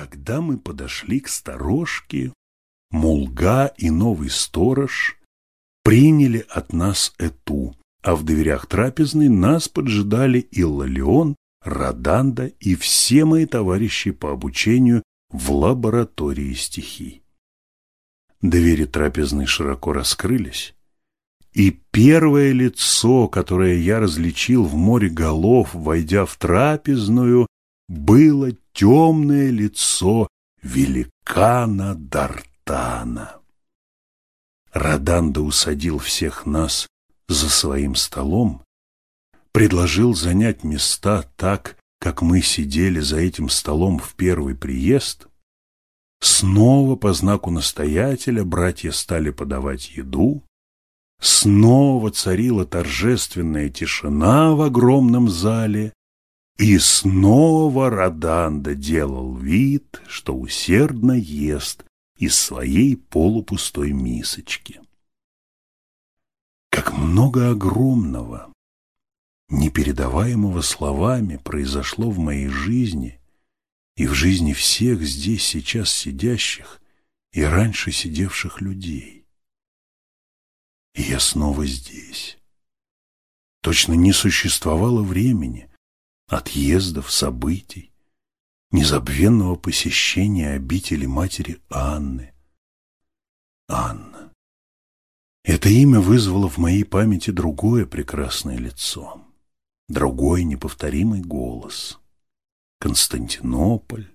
когда мы подошли к сторожке, Мулга и новый сторож приняли от нас эту, а в дверях трапезной нас поджидали Иллалион, Раданда и все мои товарищи по обучению в лаборатории стихий. Двери трапезной широко раскрылись, и первое лицо, которое я различил в море голов, войдя в трапезную, было темное лицо великана Дартана. Раданда усадил всех нас за своим столом, предложил занять места так, как мы сидели за этим столом в первый приезд. Снова по знаку настоятеля братья стали подавать еду. Снова царила торжественная тишина в огромном зале, и снова Раданда делал вид, что усердно ест из своей полупустой мисочки. Как много огромного, непередаваемого словами произошло в моей жизни и в жизни всех здесь сейчас сидящих и раньше сидевших людей. И я снова здесь. Точно не существовало времени, отъездов, событий, незабвенного посещения обители матери Анны. Анна. Это имя вызвало в моей памяти другое прекрасное лицо, другой неповторимый голос. Константинополь,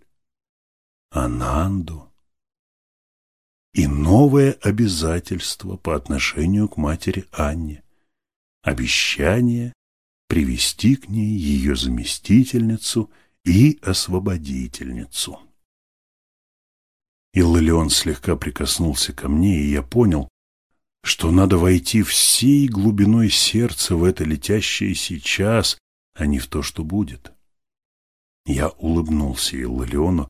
Ананду и новое обязательство по отношению к матери Анне, обещание привести к ней ее заместительницу и освободительницу. Иллион слегка прикоснулся ко мне, и я понял, что надо войти всей глубиной сердца в это летящее сейчас, а не в то, что будет. Я улыбнулся Иллиону,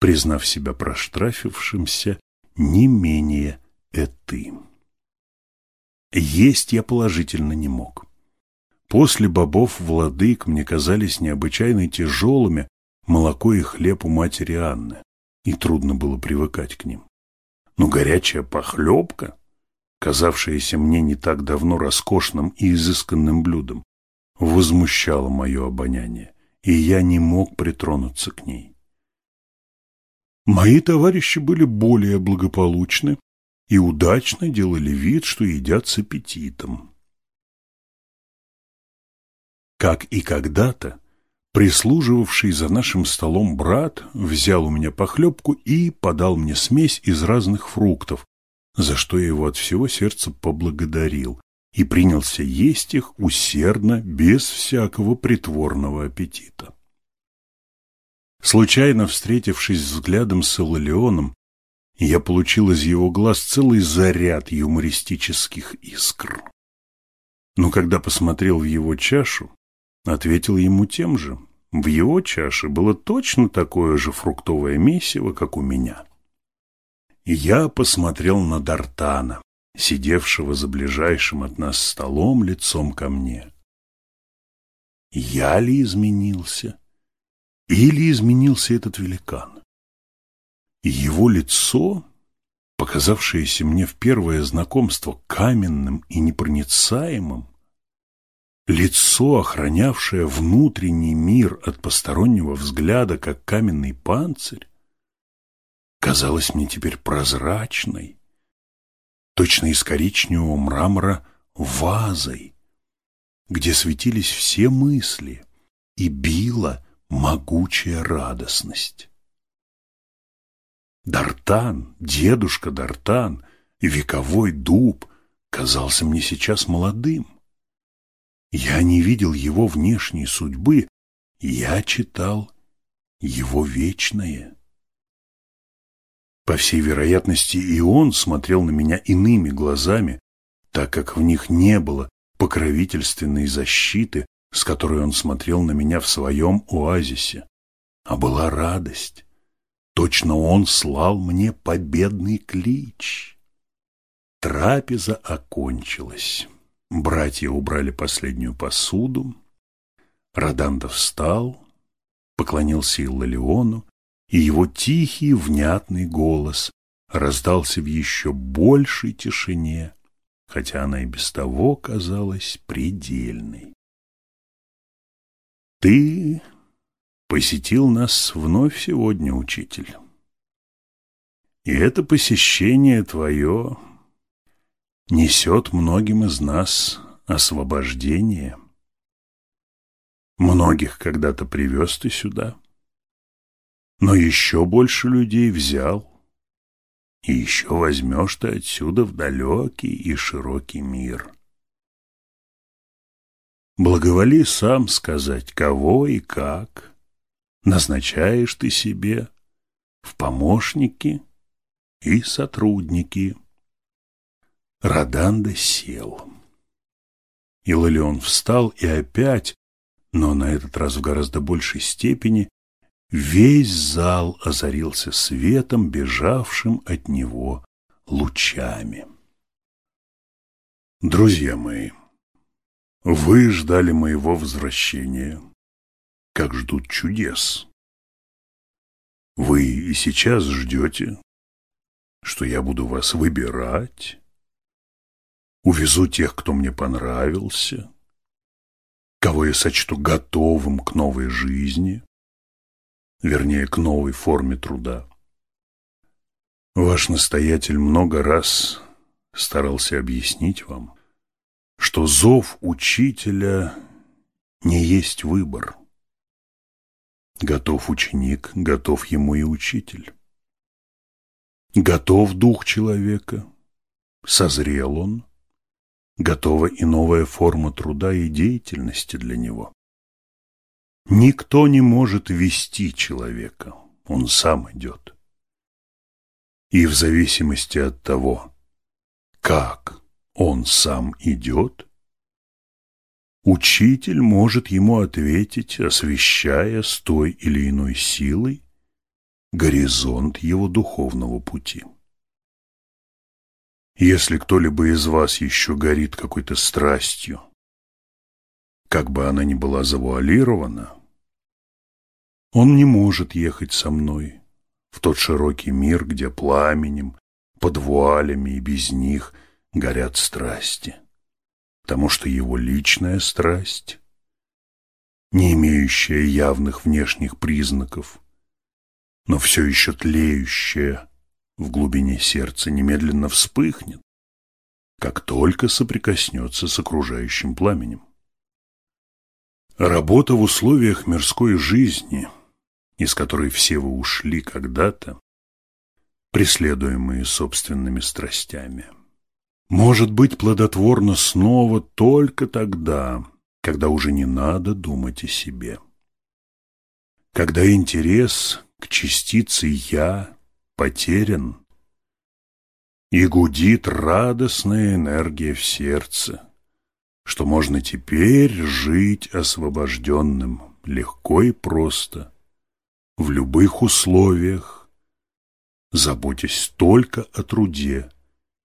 признав себя проштрафившимся не менее этым. Есть я положительно не мог. После бобов владык мне казались необычайно тяжелыми молоко и хлеб у матери Анны, и трудно было привыкать к ним. Но горячая похлебка, казавшаяся мне не так давно роскошным и изысканным блюдом, возмущала мое обоняние, и я не мог притронуться к ней. Мои товарищи были более благополучны и удачно делали вид, что едят с аппетитом. Как и когда-то, прислуживавший за нашим столом брат взял у меня похлебку и подал мне смесь из разных фруктов, за что я его от всего сердца поблагодарил и принялся есть их усердно, без всякого притворного аппетита. Случайно встретившись взглядом с Эллионом, я получил из его глаз целый заряд юмористических искр. Но когда посмотрел в его чашу, ответил ему тем же. В его чаше было точно такое же фруктовое месиво, как у меня. Я посмотрел на Дартана, сидевшего за ближайшим от нас столом лицом ко мне. Я ли изменился? Или изменился этот великан? Его лицо, показавшееся мне в первое знакомство каменным и непроницаемым, Лицо, охранявшее внутренний мир от постороннего взгляда, как каменный панцирь, казалось мне теперь прозрачной, точно из коричневого мрамора вазой, где светились все мысли и била могучая радостность. Дартан, дедушка Дартан, вековой дуб казался мне сейчас молодым. Я не видел его внешней судьбы, я читал его вечное. По всей вероятности, и он смотрел на меня иными глазами, так как в них не было покровительственной защиты, с которой он смотрел на меня в своем оазисе, а была радость. Точно он слал мне победный клич. Трапеза окончилась. Братья убрали последнюю посуду. Роданда встал, поклонился Иллалиону и его тихий, внятный голос раздался в еще большей тишине, хотя она и без того казалась предельной. «Ты посетил нас вновь сегодня, учитель, и это посещение твое несет многим из нас освобождение. Многих когда-то привез ты сюда, но еще больше людей взял, и еще возьмешь ты отсюда в далекий и широкий мир. Благоволи сам сказать, кого и как назначаешь ты себе в помощники и сотрудники. Роданда сел. Илалион встал и опять, но на этот раз в гораздо большей степени, весь зал озарился светом, бежавшим от него лучами. Друзья мои, вы ждали моего возвращения, как ждут чудес. Вы и сейчас ждете, что я буду вас выбирать, увезу тех, кто мне понравился, кого я сочту готовым к новой жизни, вернее, к новой форме труда. Ваш настоятель много раз старался объяснить вам, что зов учителя не есть выбор. Готов ученик, готов ему и учитель. Готов дух человека, созрел он, готова и новая форма труда и деятельности для него. Никто не может вести человека, он сам идет. И в зависимости от того, как он сам идет, учитель может ему ответить, освещая с той или иной силой горизонт его духовного пути. Если кто-либо из вас еще горит какой-то страстью, как бы она ни была завуалирована, он не может ехать со мной в тот широкий мир, где пламенем, под вуалями и без них горят страсти, потому что его личная страсть, не имеющая явных внешних признаков, но все еще тлеющая в глубине сердца, немедленно вспыхнет, как только соприкоснется с окружающим пламенем. Работа в условиях мирской жизни, из которой все вы ушли когда-то, преследуемые собственными страстями, может быть плодотворна снова только тогда, когда уже не надо думать о себе. Когда интерес к частице «я» потерян, и гудит радостная энергия в сердце, что можно теперь жить освобожденным, легко и просто, в любых условиях, заботясь только о труде,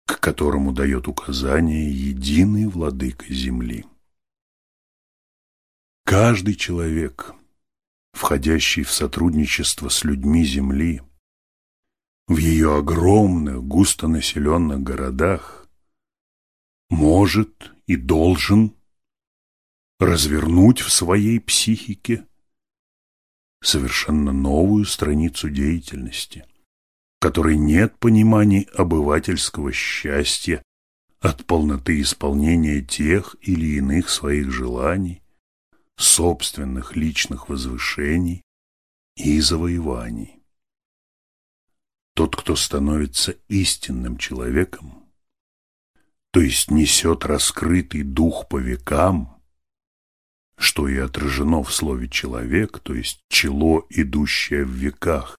к которому дает указание единый владыка земли. Каждый человек – входящий в сотрудничество с людьми Земли, в ее огромных, густонаселенных городах, может и должен развернуть в своей психике совершенно новую страницу деятельности, в которой нет понимания обывательского счастья от полноты исполнения тех или иных своих желаний, собственных личных возвышений и завоеваний. Тот, кто становится истинным человеком, то есть несет раскрытый дух по векам, что и отражено в слове «человек», то есть чело, идущее в веках,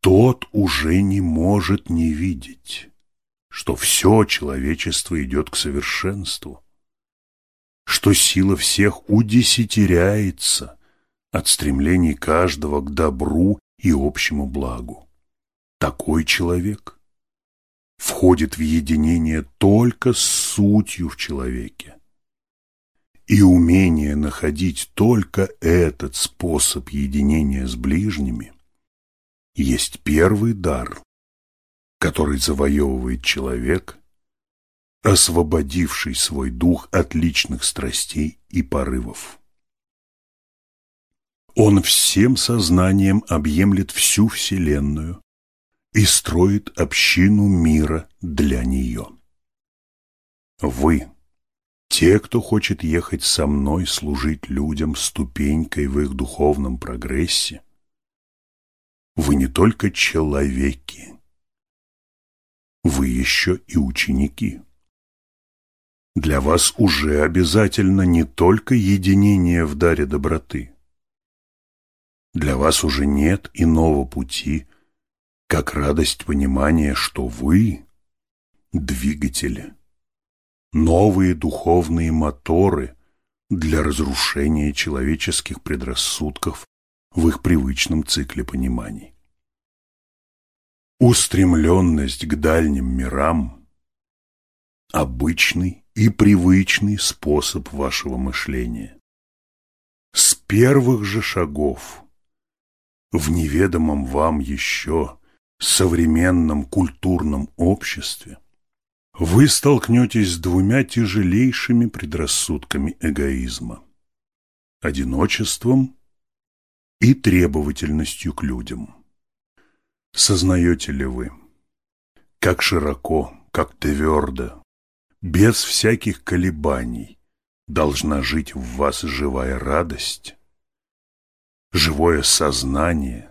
тот уже не может не видеть, что все человечество идет к совершенству, что сила всех удесятеряется от стремлений каждого к добру и общему благу. Такой человек входит в единение только с сутью в человеке. И умение находить только этот способ единения с ближними есть первый дар, который завоевывает человек, освободивший свой дух от личных страстей и порывов. Он всем сознанием объемлет всю Вселенную и строит общину мира для нее. Вы, те, кто хочет ехать со мной служить людям ступенькой в их духовном прогрессе, вы не только человеки, вы еще и ученики. Для вас уже обязательно не только единение в даре доброты. Для вас уже нет иного пути, как радость понимания, что вы – двигатели, новые духовные моторы для разрушения человеческих предрассудков в их привычном цикле пониманий. Устремленность к дальним мирам – обычный и привычный способ вашего мышления. С первых же шагов в неведомом вам еще современном культурном обществе вы столкнетесь с двумя тяжелейшими предрассудками эгоизма – одиночеством и требовательностью к людям. Сознаете ли вы, как широко, как твердо, без всяких колебаний должна жить в вас живая радость, живое сознание,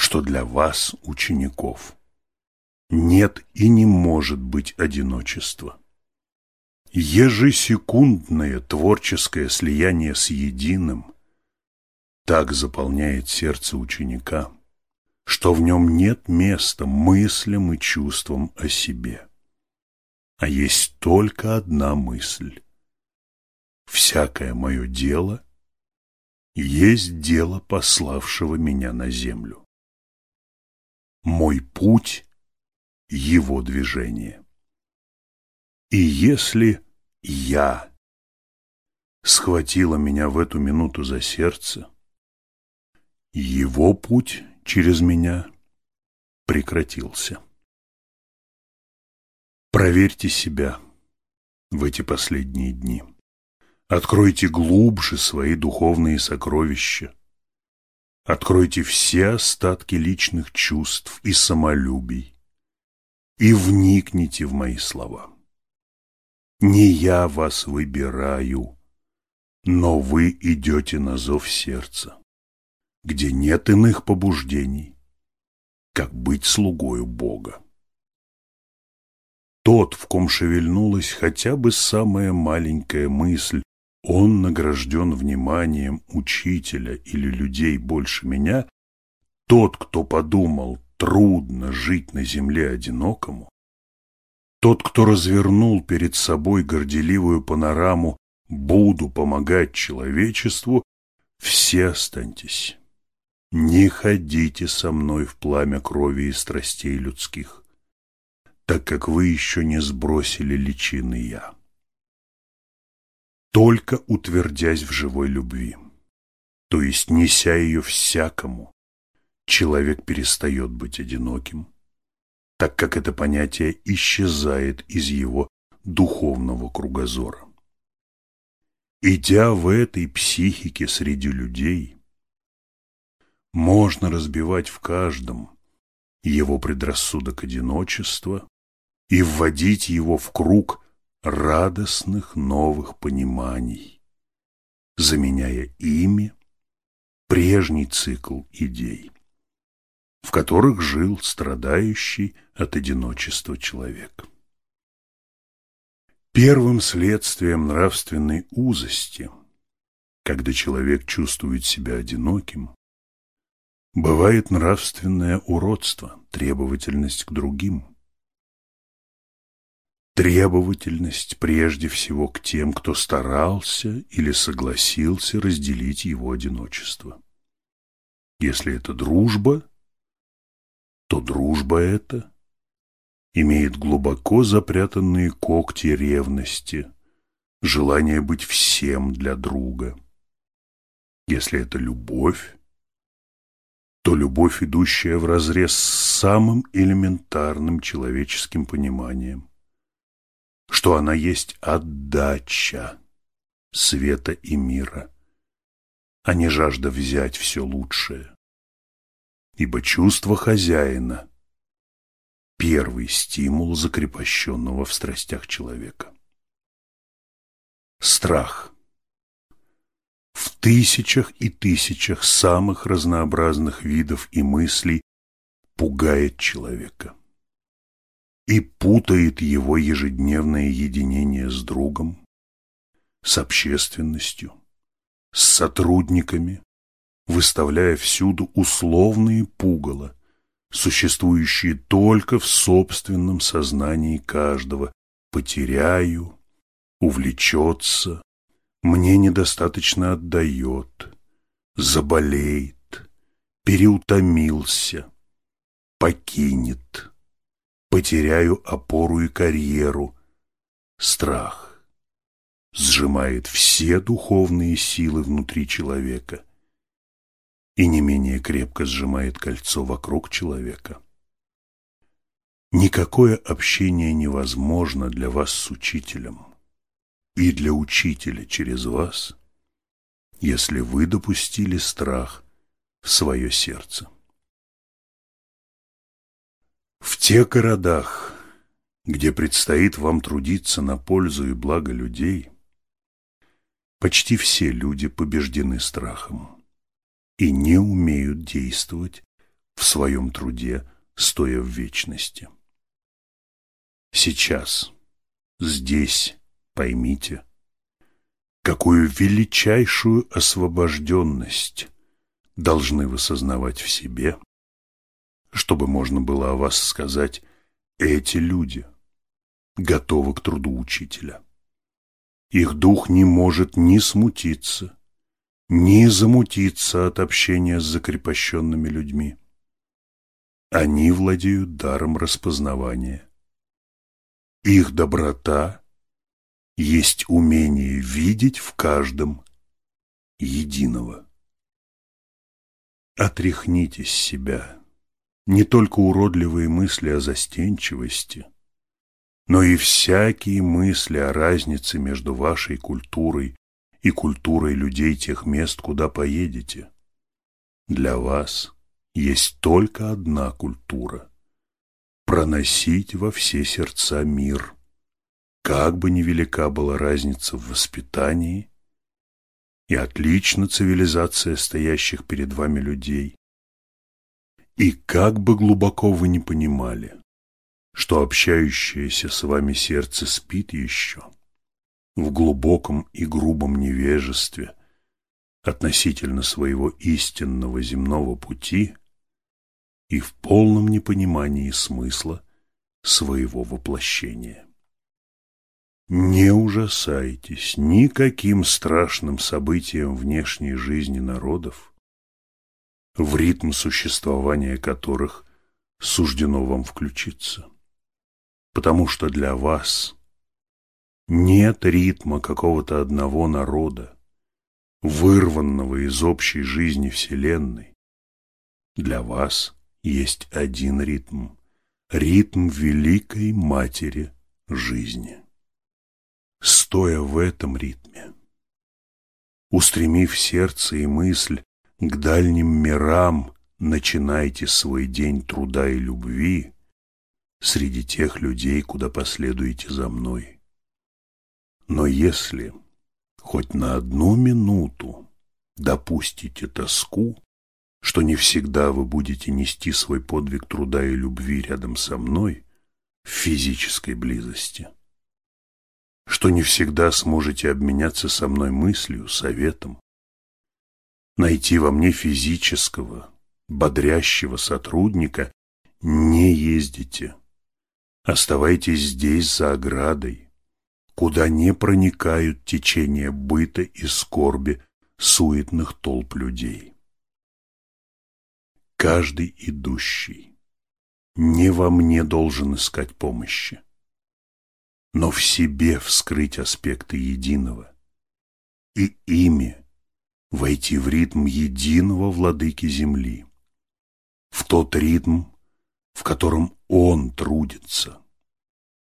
что для вас, учеников, нет и не может быть одиночества. Ежесекундное творческое слияние с единым так заполняет сердце ученика – что в нем нет места мыслям и чувствам о себе. А есть только одна мысль. Всякое мое дело есть дело пославшего меня на землю. Мой путь — его движение. И если я схватила меня в эту минуту за сердце, его путь через меня прекратился. Проверьте себя в эти последние дни. Откройте глубже свои духовные сокровища. Откройте все остатки личных чувств и самолюбий и вникните в мои слова. Не я вас выбираю, но вы идете на зов сердца где нет иных побуждений, как быть слугою Бога. Тот, в ком шевельнулась хотя бы самая маленькая мысль, он награжден вниманием учителя или людей больше меня, тот, кто подумал, трудно жить на земле одинокому, тот, кто развернул перед собой горделивую панораму «Буду помогать человечеству», все останьтесь. Не ходите со мной в пламя крови и страстей людских, так как вы еще не сбросили личины я. Только утвердясь в живой любви, то есть неся ее всякому, человек перестает быть одиноким, так как это понятие исчезает из его духовного кругозора. Идя в этой психике среди людей – можно разбивать в каждом его предрассудок одиночества и вводить его в круг радостных новых пониманий, заменяя ими прежний цикл идей, в которых жил страдающий от одиночества человек. Первым следствием нравственной узости, когда человек чувствует себя одиноким, Бывает нравственное уродство, требовательность к другим. Требовательность прежде всего к тем, кто старался или согласился разделить его одиночество. Если это дружба, то дружба эта имеет глубоко запрятанные когти ревности, желание быть всем для друга. Если это любовь, то любовь, идущая вразрез с самым элементарным человеческим пониманием, что она есть отдача света и мира, а не жажда взять все лучшее. Ибо чувство хозяина – первый стимул закрепощенного в страстях человека. Страх – в тысячах и тысячах самых разнообразных видов и мыслей пугает человека и путает его ежедневное единение с другом, с общественностью, с сотрудниками, выставляя всюду условные пугало, существующие только в собственном сознании каждого, потеряю, увлечется, мне недостаточно отдает, заболеет, переутомился, покинет, потеряю опору и карьеру. Страх сжимает все духовные силы внутри человека и не менее крепко сжимает кольцо вокруг человека. Никакое общение невозможно для вас с учителем и для учителя через вас, если вы допустили страх в свое сердце. В тех городах, где предстоит вам трудиться на пользу и благо людей, почти все люди побеждены страхом и не умеют действовать в своем труде, стоя в вечности. Сейчас, здесь, Поймите, какую величайшую освобожденность должны вы сознавать в себе, чтобы можно было о вас сказать «эти люди готовы к труду учителя». Их дух не может ни смутиться, ни замутиться от общения с закрепощенными людьми. Они владеют даром распознавания. Их доброта есть умение видеть в каждом единого. Отряхните себя не только уродливые мысли о застенчивости, но и всякие мысли о разнице между вашей культурой и культурой людей тех мест, куда поедете. Для вас есть только одна культура – проносить во все сердца мир – как бы невелика была разница в воспитании и отлична цивилизация стоящих перед вами людей, и как бы глубоко вы не понимали, что общающееся с вами сердце спит еще в глубоком и грубом невежестве относительно своего истинного земного пути и в полном непонимании смысла своего воплощения. Не ужасайтесь никаким страшным событиям внешней жизни народов, в ритм существования которых суждено вам включиться. Потому что для вас нет ритма какого-то одного народа, вырванного из общей жизни Вселенной. Для вас есть один ритм – ритм Великой Матери жизни стоя в этом ритме. Устремив сердце и мысль к дальним мирам, начинайте свой день труда и любви среди тех людей, куда последуете за мной. Но если хоть на одну минуту допустите тоску, что не всегда вы будете нести свой подвиг труда и любви рядом со мной в физической близости – что не всегда сможете обменяться со мной мыслью, советом. Найти во мне физического, бодрящего сотрудника не ездите. Оставайтесь здесь за оградой, куда не проникают течения быта и скорби суетных толп людей. Каждый идущий не во мне должен искать помощи но в себе вскрыть аспекты единого и ими войти в ритм единого владыки земли, тот ритм, в котором он трудится,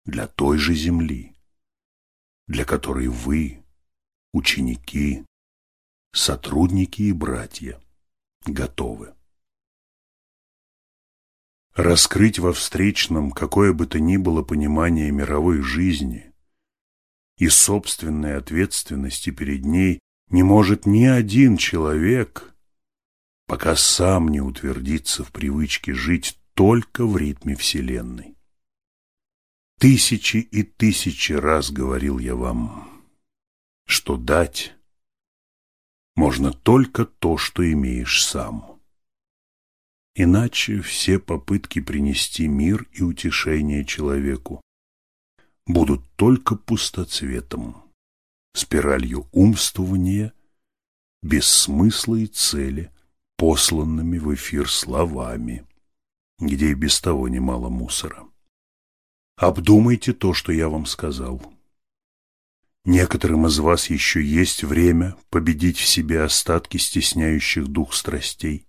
для той же земли, для которой вы, ученики, сотрудники и братья, готовы. Раскрыть во встречном какое бы то ни было понимание мировой жизни и собственной ответственности перед ней не может ни один человек, пока сам не утвердится в привычке жить только в ритме Вселенной. Тысячи и тысячи раз говорил я вам, что дать можно только то, что имеешь сам. Иначе все попытки принести мир и утешение человеку будут только пустоцветом, спиралью умствования, без и цели, посланными в эфир словами, где и без того немало мусора. Обдумайте то, что я вам сказал. Некоторым из вас еще есть время победить в себе остатки стесняющих дух страстей.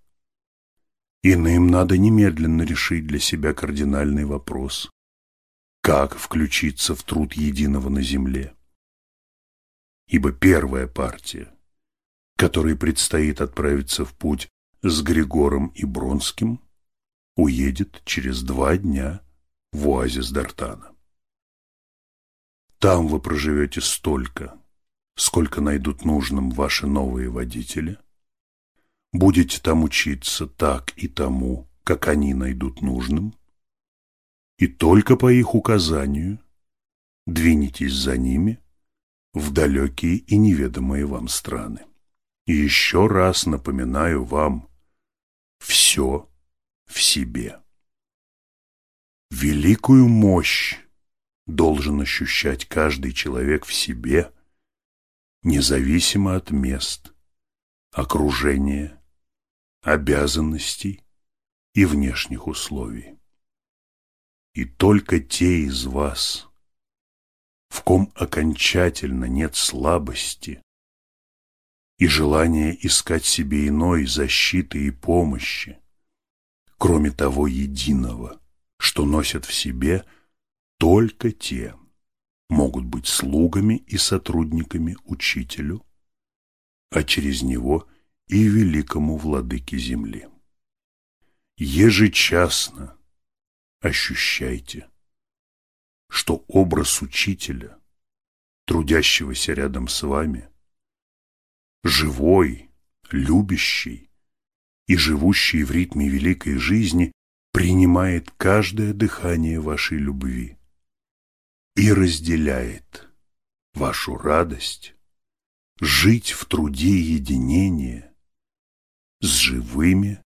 Иным надо немедленно решить для себя кардинальный вопрос. Как включиться в труд единого на земле? Ибо первая партия, которой предстоит отправиться в путь с Григором и Бронским, уедет через два дня в оазис Дартана. Там вы проживете столько, сколько найдут нужным ваши новые водители – будете там учиться так и тому, как они найдут нужным, и только по их указанию двинетесь за ними в далекие и неведомые вам страны. И еще раз напоминаю вам все в себе. Великую мощь должен ощущать каждый человек в себе, независимо от мест, окружения обязанностей и внешних условий. И только те из вас, в ком окончательно нет слабости и желания искать себе иной защиты и помощи, кроме того единого, что носят в себе, только те могут быть слугами и сотрудниками учителю, а через него и великому владыке земли. Ежечасно ощущайте, что образ учителя, трудящегося рядом с вами, живой, любящий и живущий в ритме великой жизни, принимает каждое дыхание вашей любви и разделяет вашу радость жить в труде единения с живыми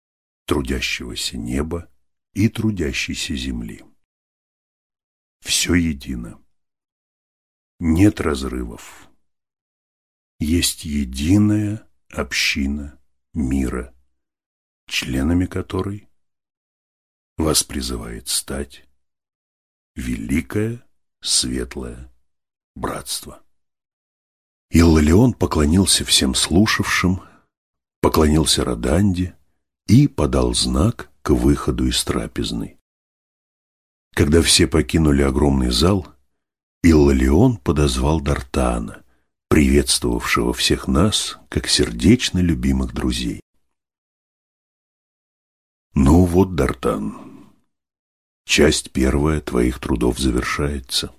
трудящегося неба и трудящейся земли. Все едино. Нет разрывов. Есть единая община мира, членами которой вас призывает стать великое светлое братство. Иллион поклонился всем слушавшим, поклонился Роданде и подал знак к выходу из трапезной. Когда все покинули огромный зал, Иллалион подозвал Дартана, приветствовавшего всех нас, как сердечно любимых друзей. «Ну вот, Дартан, часть первая твоих трудов завершается.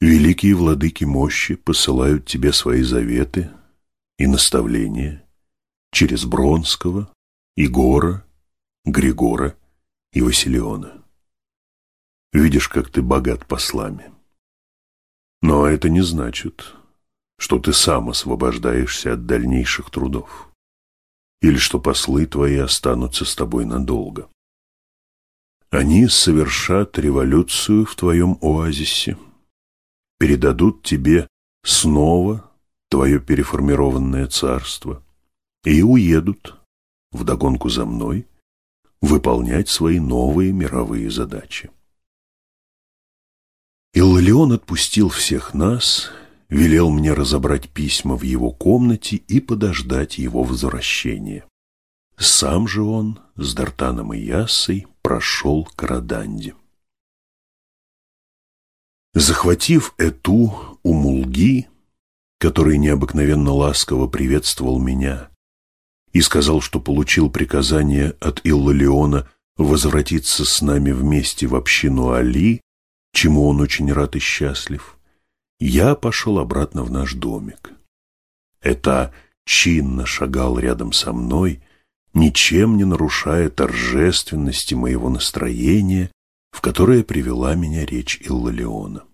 Великие владыки мощи посылают тебе свои заветы и наставления, через Бронского, Егора, Григора и Василиона. Видишь, как ты богат послами. Но это не значит, что ты сам освобождаешься от дальнейших трудов или что послы твои останутся с тобой надолго. Они совершат революцию в твоем оазисе, передадут тебе снова твое переформированное царство, и уедут вдогонку за мной выполнять свои новые мировые задачи. Иллион отпустил всех нас, велел мне разобрать письма в его комнате и подождать его возвращения. Сам же он с Дартаном и Яссой прошел к Раданде. Захватив эту у Мулги, который необыкновенно ласково приветствовал меня и сказал, что получил приказание от Иллалиона возвратиться с нами вместе в общину Али, чему он очень рад и счастлив, я пошел обратно в наш домик. Это чинно шагал рядом со мной, ничем не нарушая торжественности моего настроения, в которое привела меня речь Иллалиона.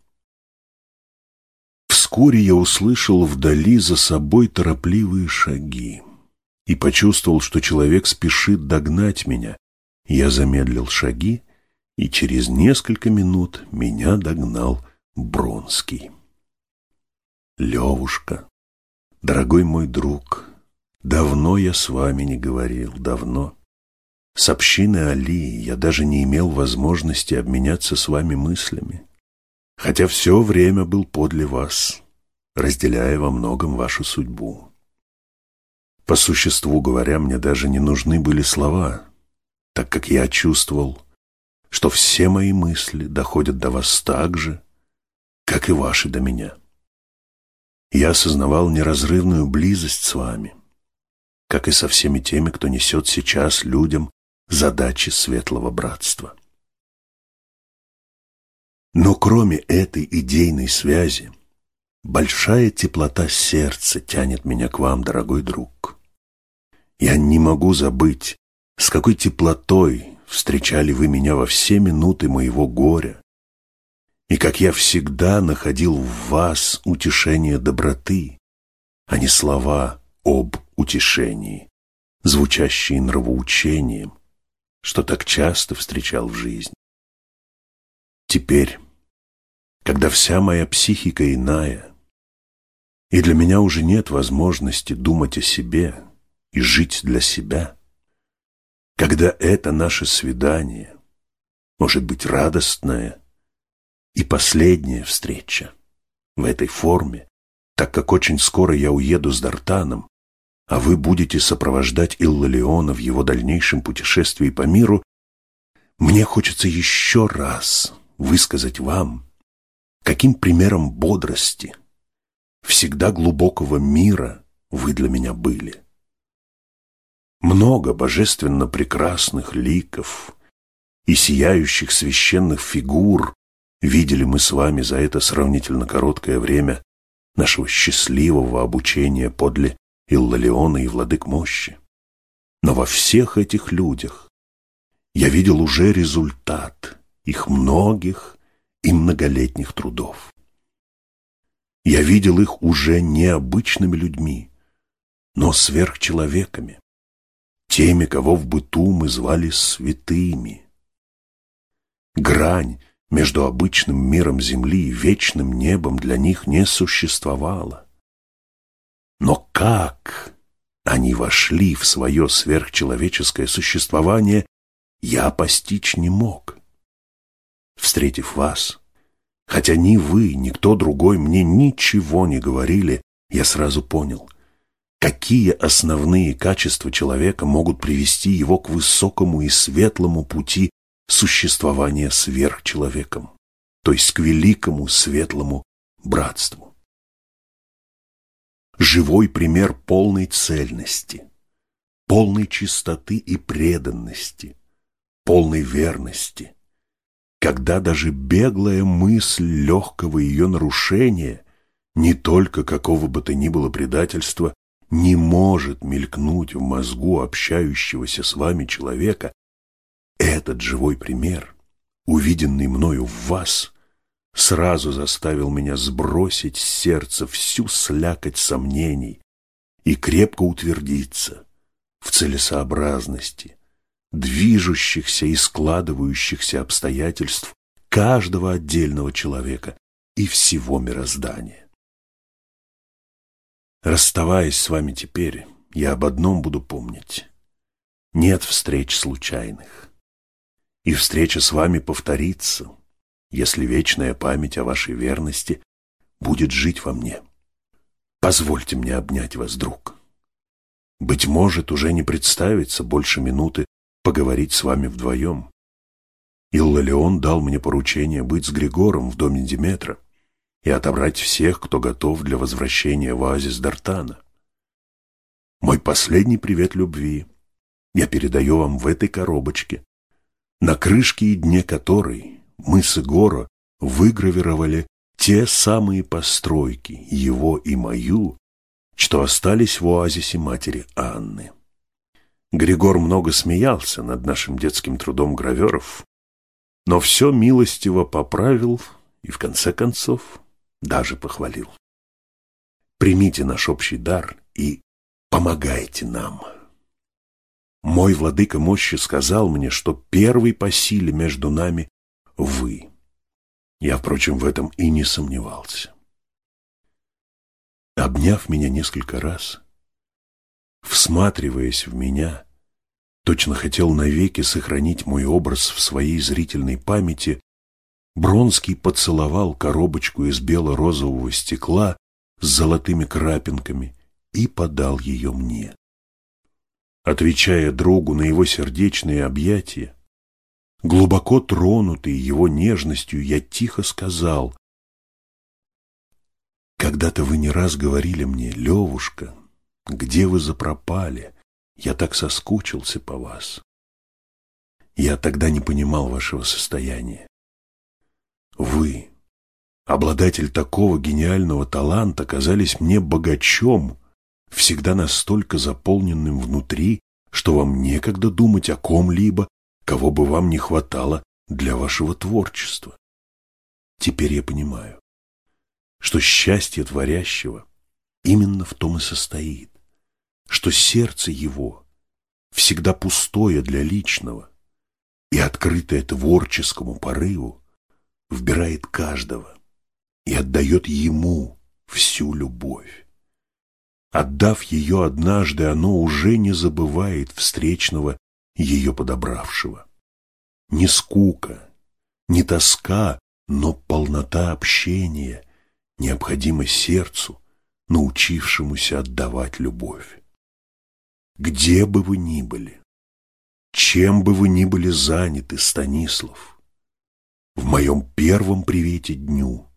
Вскоре я услышал вдали за собой торопливые шаги и почувствовал, что человек спешит догнать меня. Я замедлил шаги, и через несколько минут меня догнал Бронский. Левушка, дорогой мой друг, давно я с вами не говорил, давно. С общины Али я даже не имел возможности обменяться с вами мыслями, хотя все время был подле вас, разделяя во многом вашу судьбу. По существу говоря, мне даже не нужны были слова, так как я чувствовал, что все мои мысли доходят до вас так же, как и ваши до меня. Я осознавал неразрывную близость с вами, как и со всеми теми, кто несет сейчас людям задачи светлого братства. Но кроме этой идейной связи, большая теплота сердца тянет меня к вам, дорогой друг. Я не могу забыть, с какой теплотой встречали вы меня во все минуты моего горя, и как я всегда находил в вас утешение доброты, а не слова об утешении, звучащие нравоучением, что так часто встречал в жизни. Теперь, когда вся моя психика иная, и для меня уже нет возможности думать о себе и жить для себя, когда это наше свидание может быть радостное и последняя встреча в этой форме, так как очень скоро я уеду с Дартаном, а вы будете сопровождать Иллалиона в его дальнейшем путешествии по миру, мне хочется еще раз высказать вам, каким примером бодрости, всегда глубокого мира вы для меня были. Много божественно прекрасных ликов и сияющих священных фигур видели мы с вами за это сравнительно короткое время нашего счастливого обучения подле Иллалиона и Владык Мощи. Но во всех этих людях я видел уже результат их многих и многолетних трудов. Я видел их уже не обычными людьми, но сверхчеловеками, теми, кого в быту мы звали святыми. Грань между обычным миром Земли и вечным небом для них не существовала. Но как они вошли в свое сверхчеловеческое существование, я постичь не мог. Встретив вас, хотя ни вы, ни кто другой мне ничего не говорили, я сразу понял, какие основные качества человека могут привести его к высокому и светлому пути существования сверхчеловеком, то есть к великому светлому братству. Живой пример полной цельности, полной чистоты и преданности, полной верности, когда даже беглая мысль легкого ее нарушения, не только какого бы то ни было предательства, не может мелькнуть в мозгу общающегося с вами человека, этот живой пример, увиденный мною в вас, сразу заставил меня сбросить с сердца всю слякоть сомнений и крепко утвердиться в целесообразности движущихся и складывающихся обстоятельств каждого отдельного человека и всего мироздания. Расставаясь с вами теперь, я об одном буду помнить. Нет встреч случайных и встреча с вами повторится, если вечная память о вашей верности будет жить во мне. Позвольте мне обнять вас, друг. Быть может, уже не представится больше минуты поговорить с вами вдвоем. Иллалион дал мне поручение быть с Григором в доме Диметра и отобрать всех, кто готов для возвращения в оазис Дартана. Мой последний привет любви я передаю вам в этой коробочке, на крышке и дне которой мы с Игоро выгравировали те самые постройки, его и мою, что остались в оазисе матери Анны. Григор много смеялся над нашим детским трудом граверов, но все милостиво поправил и, в конце концов, даже похвалил. Примите наш общий дар и помогайте нам. Мой владыка мощи сказал мне, что первый по силе между нами вы. Я, впрочем, в этом и не сомневался. Обняв меня несколько раз, всматриваясь в меня, точно хотел навеки сохранить мой образ в своей зрительной памяти, Бронский поцеловал коробочку из бело-розового стекла с золотыми крапинками и подал ее мне. Отвечая другу на его сердечные объятия, глубоко тронутый его нежностью, я тихо сказал, «Когда-то вы не раз говорили мне, Левушка, где вы запропали?» Я так соскучился по вас. Я тогда не понимал вашего состояния. Вы, обладатель такого гениального таланта, казались мне богачом, всегда настолько заполненным внутри, что вам некогда думать о ком-либо, кого бы вам не хватало для вашего творчества. Теперь я понимаю, что счастье творящего именно в том и состоит, что сердце его всегда пустое для личного и открытое творческому порыву вбирает каждого и отдает ему всю любовь. Отдав ее однажды, оно уже не забывает встречного ее подобравшего. Не скука, не тоска, но полнота общения необходима сердцу, научившемуся отдавать любовь где бы вы ни были, чем бы вы ни были заняты, Станислав, в моем первом привете дню,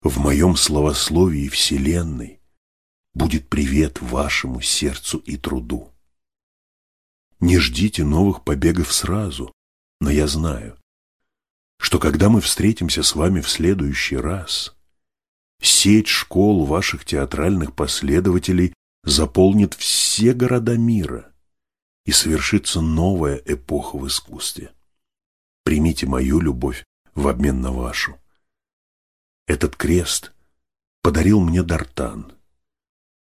в моем словословии Вселенной будет привет вашему сердцу и труду. Не ждите новых побегов сразу, но я знаю, что когда мы встретимся с вами в следующий раз, сеть школ ваших театральных последователей заполнит все города мира, и совершится новая эпоха в искусстве. Примите мою любовь в обмен на вашу. Этот крест подарил мне Дартан,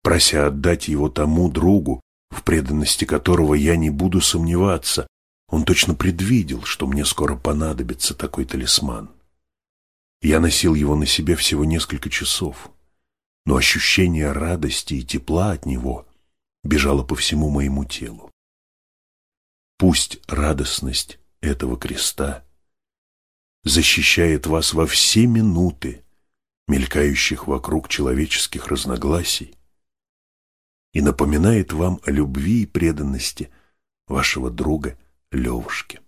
прося отдать его тому другу, в преданности которого я не буду сомневаться. Он точно предвидел, что мне скоро понадобится такой талисман. Я носил его на себе всего несколько часов но ощущение радости и тепла от него бежало по всему моему телу. Пусть радостность этого креста защищает вас во все минуты, мелькающих вокруг человеческих разногласий, и напоминает вам о любви и преданности вашего друга Левушки.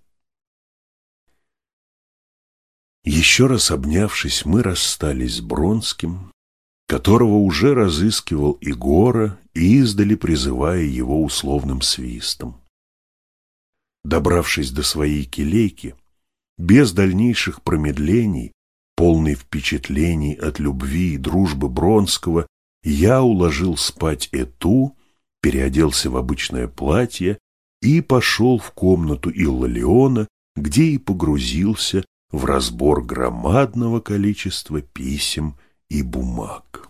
Еще раз обнявшись, мы расстались с Бронским, которого уже разыскивал и Гора, издали призывая его условным свистом. Добравшись до своей келейки, без дальнейших промедлений, полный впечатлений от любви и дружбы Бронского, я уложил спать Эту, переоделся в обычное платье и пошел в комнату Иллалиона, где и погрузился в разбор громадного количества писем и бумаг.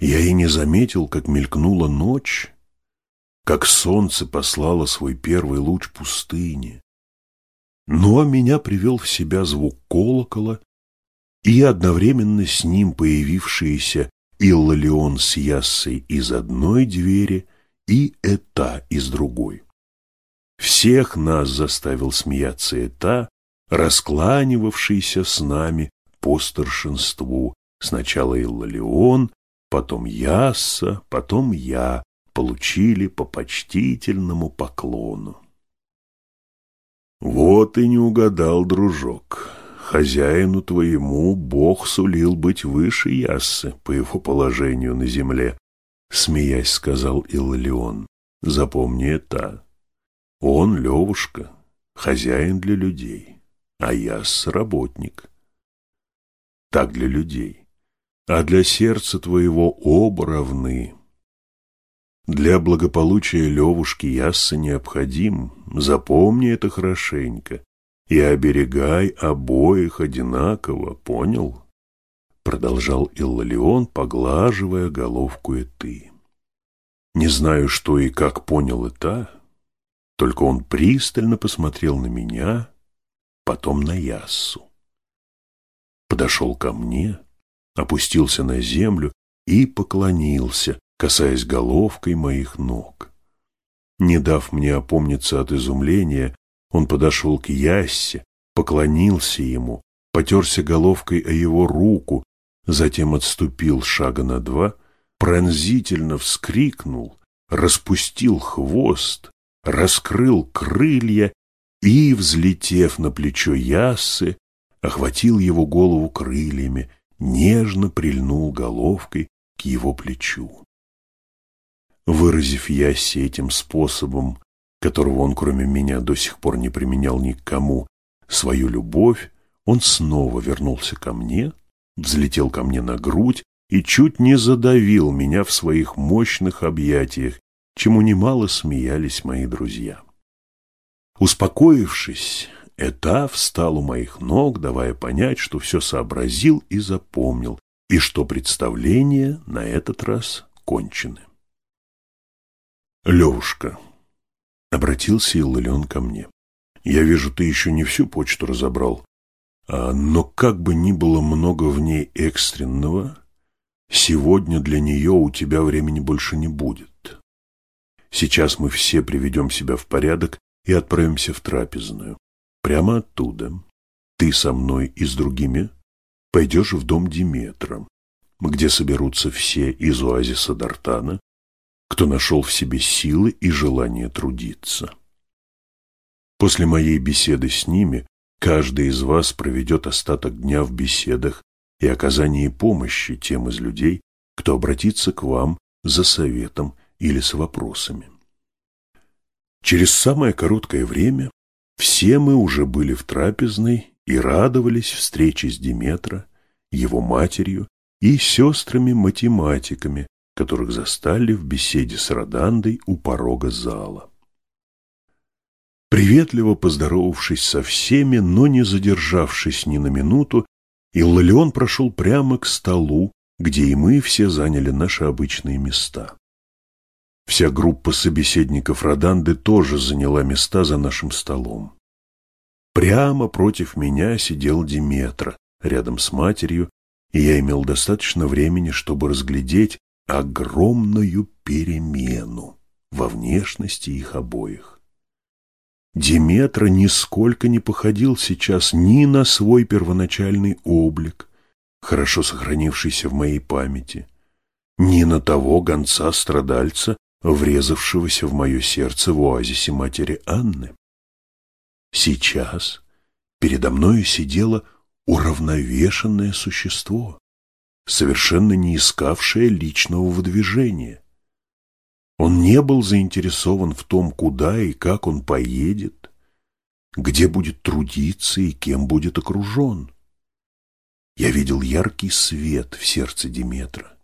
Я и не заметил, как мелькнула ночь, как солнце послало свой первый луч пустыне. Но меня привел в себя звук колокола и одновременно с ним появившиеся Иллалион с Яссой из одной двери и Эта из другой. Всех нас заставил смеяться Эта, раскланивавшийся с нами по старшинству, Сначала Иллалион, потом Ясса, потом я, получили по почтительному поклону. Вот и не угадал, дружок. Хозяину твоему Бог сулил быть выше Яссы по его положению на земле, смеясь, сказал Иллион. Запомни это. Он, Левушка, хозяин для людей, а Ясса — работник. Так для людей. А для сердца твоего оба равны. Для благополучия Левушки Ясса необходим, запомни это хорошенько, и оберегай обоих одинаково, понял? Продолжал Иллалион, поглаживая головку Эты. Не знаю, что и как понял Эта, только он пристально посмотрел на меня, потом на Яссу. Подошел ко мне, опустился на землю и поклонился, касаясь головкой моих ног. Не дав мне опомниться от изумления, он подошел к Яссе, поклонился ему, потерся головкой о его руку, затем отступил шага на два, пронзительно вскрикнул, распустил хвост, раскрыл крылья и, взлетев на плечо Яссы, охватил его голову крыльями, нежно прильнул головкой к его плечу. Выразив Яссе этим способом, которого он кроме меня до сих пор не применял никому, свою любовь, он снова вернулся ко мне, взлетел ко мне на грудь и чуть не задавил меня в своих мощных объятиях, чему немало смеялись мои друзья. Успокоившись, Эта встал у моих ног, давая понять, что все сообразил и запомнил, и что представления на этот раз кончены. Левушка, обратился Иллион ко мне. Я вижу, ты еще не всю почту разобрал, а, но как бы ни было много в ней экстренного, сегодня для нее у тебя времени больше не будет. Сейчас мы все приведем себя в порядок и отправимся в трапезную. Прямо оттуда. Ты со мной и с другими пойдешь в дом Диметра, где соберутся все из оазиса Дартана кто нашел в себе силы и желание трудиться. После моей беседы с ними каждый из вас проведет остаток дня в беседах и оказании помощи тем из людей, кто обратится к вам за советом или с вопросами. Через самое короткое время все мы уже были в трапезной и радовались встрече с Диметра, его матерью и сестрами-математиками, которых застали в беседе с Родандой у порога зала. Приветливо поздоровавшись со всеми, но не задержавшись ни на минуту, Иллалион прошел прямо к столу, где и мы все заняли наши обычные места. Вся группа собеседников Роданды тоже заняла места за нашим столом. Прямо против меня сидел Диметра, рядом с матерью, и я имел достаточно времени, чтобы разглядеть, огромную перемену во внешности их обоих. Диметра нисколько не походил сейчас ни на свой первоначальный облик, хорошо сохранившийся в моей памяти, ни на того гонца-страдальца, врезавшегося в мое сердце в оазисе матери Анны. Сейчас передо мною сидело уравновешенное существо, совершенно не искавшая личного выдвижения. Он не был заинтересован в том, куда и как он поедет, где будет трудиться и кем будет окружен. Я видел яркий свет в сердце Диметра.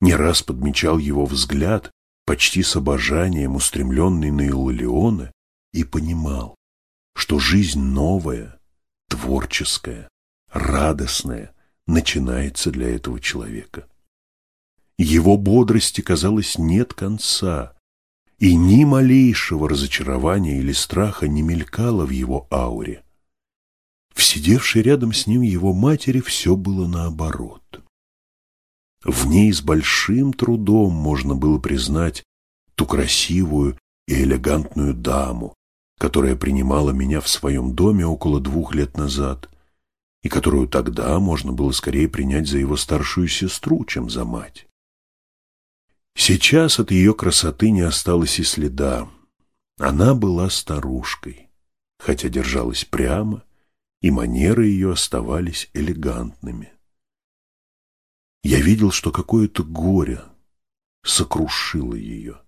Не раз подмечал его взгляд, почти с обожанием устремленный на Иллиона, и понимал, что жизнь новая, творческая, радостная, начинается для этого человека. Его бодрости, казалось, нет конца, и ни малейшего разочарования или страха не мелькало в его ауре. В сидевшей рядом с ним его матери все было наоборот. В ней с большим трудом можно было признать ту красивую и элегантную даму, которая принимала меня в своем доме около двух лет назад – и которую тогда можно было скорее принять за его старшую сестру, чем за мать. Сейчас от ее красоты не осталось и следа. Она была старушкой, хотя держалась прямо, и манеры ее оставались элегантными. Я видел, что какое-то горе сокрушило ее,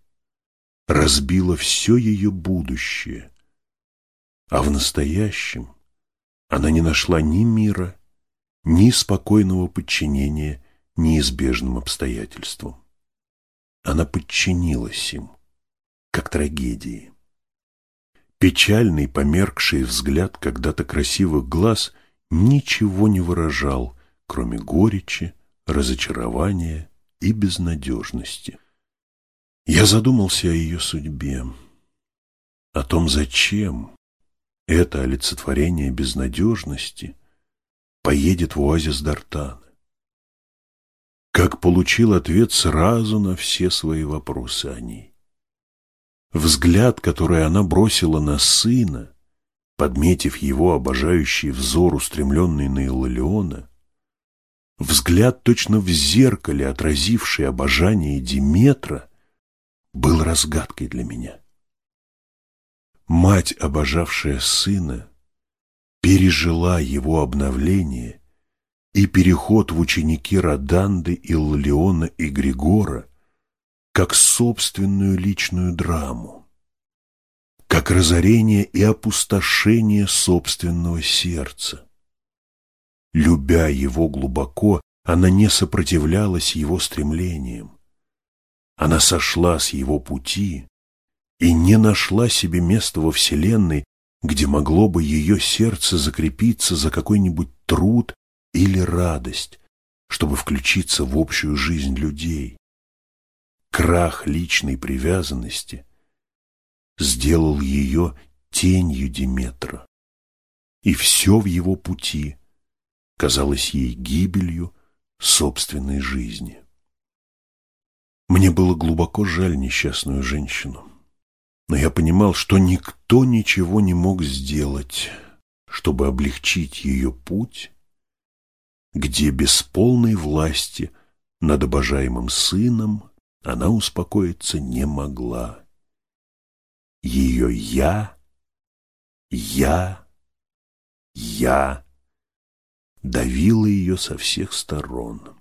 разбило все ее будущее, а в настоящем она не нашла ни мира, ни спокойного подчинения неизбежным обстоятельствам. Она подчинилась им, как трагедии. Печальный, померкший взгляд когда-то красивых глаз ничего не выражал, кроме горечи, разочарования и безнадежности. Я задумался о ее судьбе, о том, зачем это олицетворение безнадежности поедет в оазис Дартана. Как получил ответ сразу на все свои вопросы о ней. Взгляд, который она бросила на сына, подметив его обожающий взор, устремленный на Иллиона, взгляд точно в зеркале, отразивший обожание Диметра, был разгадкой для меня. Мать, обожавшая сына, пережила его обновление и переход в ученики Роданды, Иллиона и Григора как собственную личную драму, как разорение и опустошение собственного сердца. Любя его глубоко, она не сопротивлялась его стремлениям. Она сошла с его пути и не нашла себе места во Вселенной, где могло бы ее сердце закрепиться за какой-нибудь труд или радость, чтобы включиться в общую жизнь людей. Крах личной привязанности сделал ее тенью Диметра, и все в его пути казалось ей гибелью собственной жизни. Мне было глубоко жаль несчастную женщину. Но я понимал, что никто ничего не мог сделать, чтобы облегчить ее путь, где без полной власти над обожаемым сыном она успокоиться не могла. Ее «я», «я», «я» давило ее со всех сторон.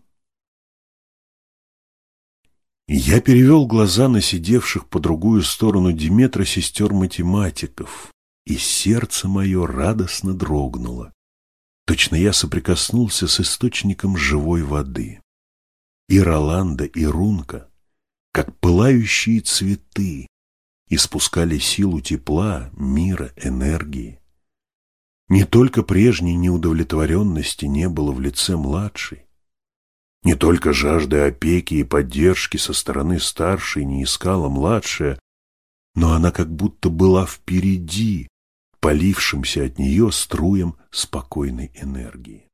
Я перевел глаза на сидевших по другую сторону Диметра сестер-математиков, и сердце мое радостно дрогнуло. Точно я соприкоснулся с источником живой воды. И Роланда, и Рунка, как пылающие цветы, испускали силу тепла, мира, энергии. Не только прежней неудовлетворенности не было в лице младшей, не только жажды опеки и поддержки со стороны старшей не искала младшая, но она как будто была впереди, полившимся от нее струем спокойной энергии.